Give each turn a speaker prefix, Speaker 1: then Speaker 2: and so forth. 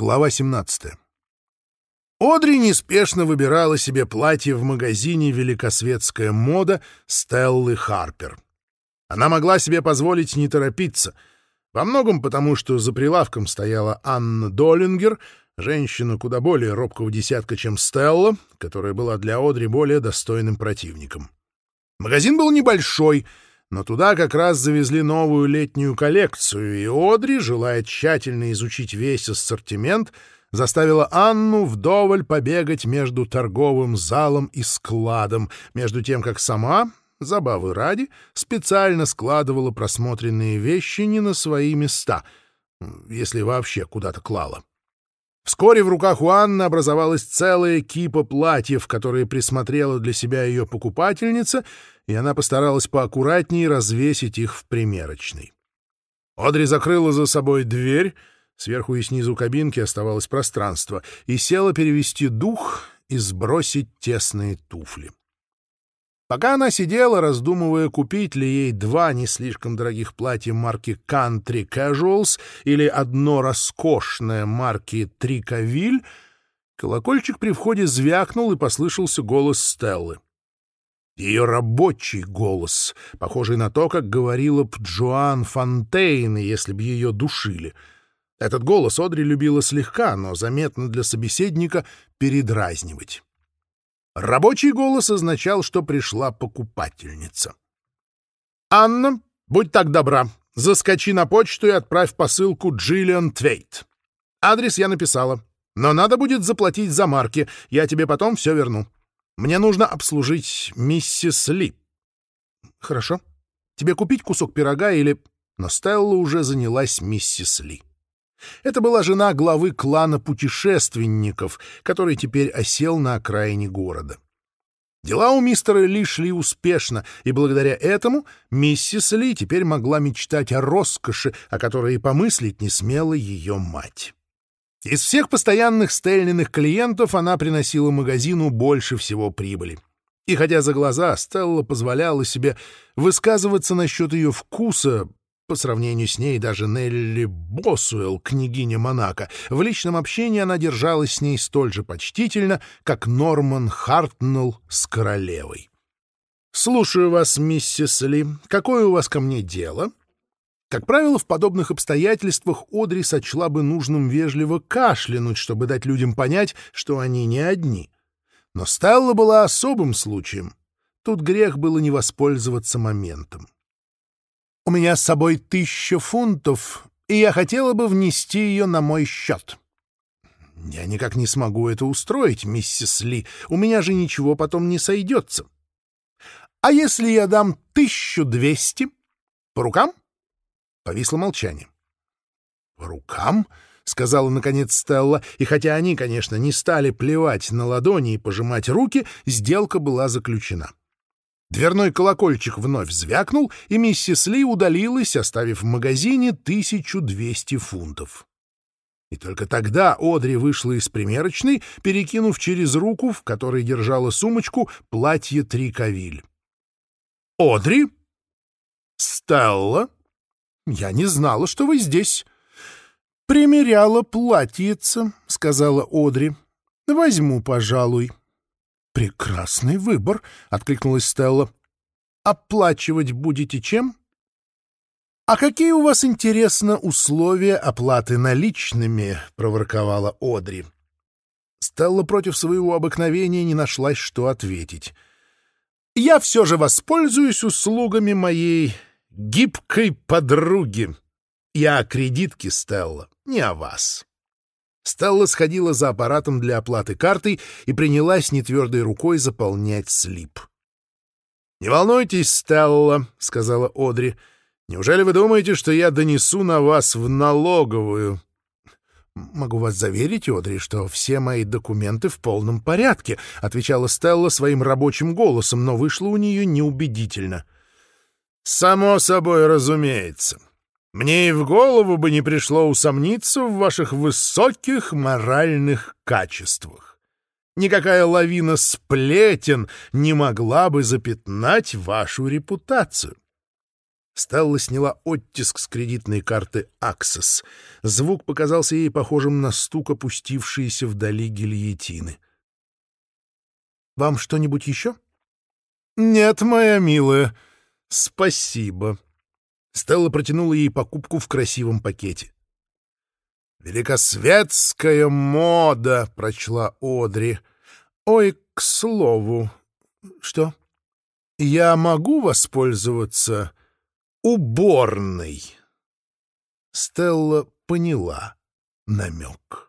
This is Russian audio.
Speaker 1: Глава 17. Одри неспешно выбирала себе платье в магазине «Великосветская мода» Стеллы Харпер. Она могла себе позволить не торопиться, во многом потому, что за прилавком стояла Анна Доллингер, женщина куда более робкого десятка, чем Стелла, которая была для Одри более достойным противником. Магазин был небольшой — но туда как раз завезли новую летнюю коллекцию, и Одри, желая тщательно изучить весь ассортимент, заставила Анну вдоволь побегать между торговым залом и складом, между тем как сама, забавы ради, специально складывала просмотренные вещи не на свои места, если вообще куда-то клала. Вскоре в руках у Анны образовалась целая кипа платьев, которые присмотрела для себя ее покупательница, и она постаралась поаккуратнее развесить их в примерочной. Одри закрыла за собой дверь, сверху и снизу кабинки оставалось пространство, и села перевести дух и сбросить тесные туфли. Пока она сидела, раздумывая, купить ли ей два не слишком дорогих платья марки Country Casuals или одно роскошное марки Tricotville, колокольчик при входе звякнул и послышался голос Стеллы. Ее рабочий голос, похожий на то, как говорила б Джоан Фонтейн, если бы ее душили. Этот голос Одри любила слегка, но заметно для собеседника передразнивать. Рабочий голос означал, что пришла покупательница. «Анна, будь так добра, заскочи на почту и отправь посылку Джиллиан Твейт. Адрес я написала, но надо будет заплатить за марки, я тебе потом все верну. Мне нужно обслужить миссис Ли». «Хорошо. Тебе купить кусок пирога или...» Но Стелла уже занялась миссис Ли. Это была жена главы клана путешественников, который теперь осел на окраине города. Дела у мистера Ли шли успешно, и благодаря этому миссис Ли теперь могла мечтать о роскоши, о которой и помыслить не смела ее мать. Из всех постоянных Стеллиных клиентов она приносила магазину больше всего прибыли. И хотя за глаза Стелла позволяла себе высказываться насчет ее вкуса, по сравнению с ней даже Нелли Босуэлл, княгиня Монако, в личном общении она держалась с ней столь же почтительно, как Норман Хартнелл с королевой. «Слушаю вас, миссис Ли. Какое у вас ко мне дело?» Как правило, в подобных обстоятельствах Одри сочла бы нужным вежливо кашлянуть, чтобы дать людям понять, что они не одни. Но Стелла была особым случаем. Тут грех было не воспользоваться моментом. У меня с собой тысяча фунтов, и я хотела бы внести ее на мой счет. Я никак не смогу это устроить, миссис Ли. У меня же ничего потом не сойдется. А если я дам тысячу двести? По рукам? Повисло молчание. По рукам? — сказала наконец Стелла, Дверной колокольчик вновь звякнул, и миссис Ли удалилась, оставив в магазине 1200 фунтов. И только тогда Одри вышла из примерочной, перекинув через руку, в которой держала сумочку, платье Триковиль. «Одри? Стелла? Я не знала, что вы здесь». «Примеряла платьице», — сказала Одри. «Возьму, пожалуй» прекрасный выбор!» — откликнулась Стелла. «Оплачивать будете чем?» «А какие у вас, интересно, условия оплаты наличными?» — проворковала Одри. Стелла против своего обыкновения не нашлась, что ответить. «Я все же воспользуюсь услугами моей гибкой подруги. Я о кредитке, Стелла, не о вас». Стелла сходила за аппаратом для оплаты картой и принялась нетвердой рукой заполнять слип. «Не волнуйтесь, Стелла», — сказала Одри. «Неужели вы думаете, что я донесу на вас в налоговую?» «Могу вас заверить, Одри, что все мои документы в полном порядке», — отвечала Стелла своим рабочим голосом, но вышло у нее неубедительно. «Само собой разумеется. Мне и в голову бы не пришло усомниться в ваших высоких моральных качествах. Никакая лавина сплетен не могла бы запятнать вашу репутацию. Стелла сняла оттиск с кредитной карты «Аксес». Звук показался ей похожим на стук опустившиеся вдали гильотины. «Вам что-нибудь еще?» «Нет, моя милая, спасибо». Стелла протянула ей покупку в красивом пакете. «Великосветская мода!» — прочла Одри. «Ой, к слову...» «Что?» «Я могу воспользоваться уборной?» Стелла поняла намек.